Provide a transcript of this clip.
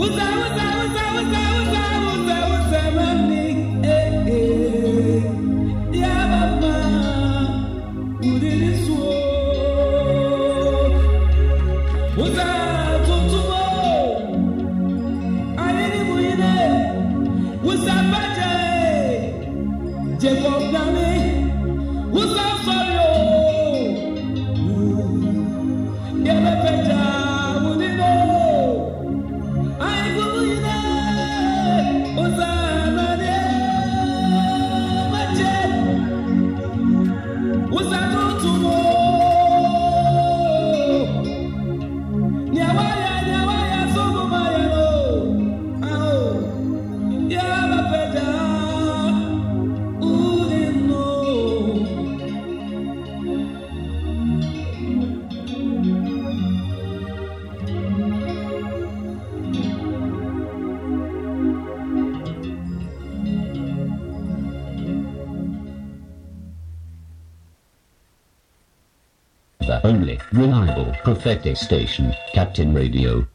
What the only reliable prophetic station, Captain Radio.